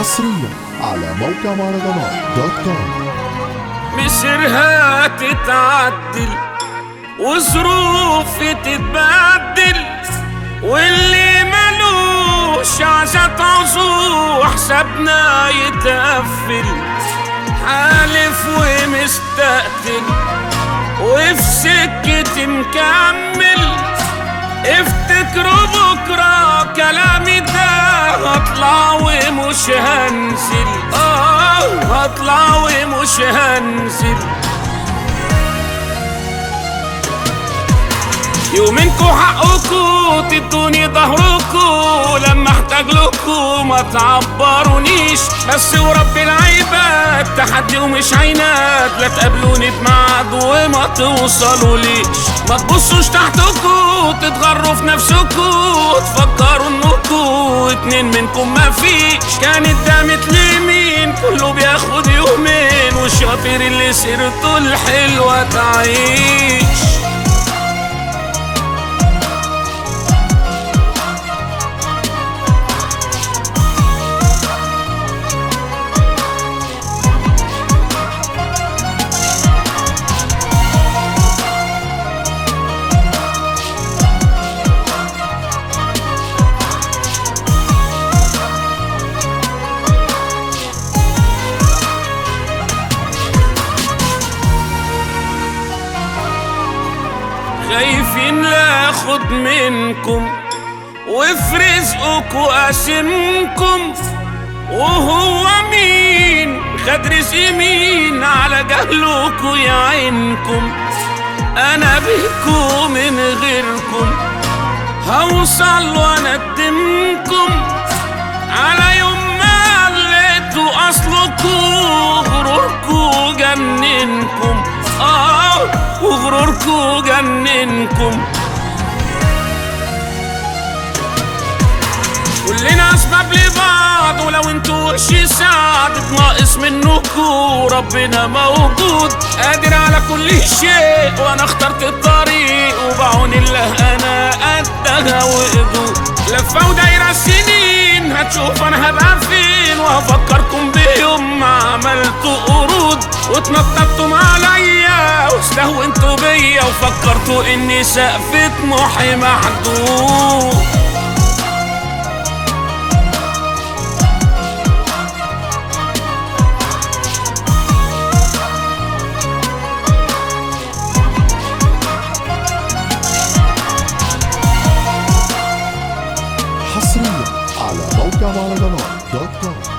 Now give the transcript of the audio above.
حصريا على موقع مهرجانات دوت كوم. مصيرها تتعدل وظروفي تتبدل واللي ملوش عزت عزو حسابنا يتقفل. حالف ومستقتل وفي سكتي مكمل. افتكروا بكرة كلامي ده هطلع ومش هنزل آه هطلع ومش هنزل يومينكو حقكو تدوني ظهركو لما احتاج لكو ما تعبرونيش. بس ورب العباد تحدي ومش عناد لا تقابلوني بميعاد وما توصلوا ليش ما تبصوش تحتكو تتغروا في نفسكو تفكروا انكو اتنين منكم ما فيش كانت دامت لمين كله بياخد يومين والشاطر اللي سيرته الحلوة تعيش خايفين لا اخد منكم وفي رزقكوا قاسمكم وهو مين؟ خد رزق مين على جهلكوا يعينكم أنا بيكو من غيركم. هوصل واندمكم على وغروركوا جننكم كلنا اسباب لبعض ولو أنتوا وش سعد ناقص منكوا ربنا موجود. قادر على كل شيء وأنا اخترت الطريق وبعون الله أنا قدها وقدود لفه ودايره سنين هتشوف أنا هبقى فين وهفكركم بيوم ما عملتوا قرود. واتنططتم عليا واستهونتوا بيا وفكرتوا اني سقف طموحي محدود. حصريا على موقع مهرجانات دوت كوم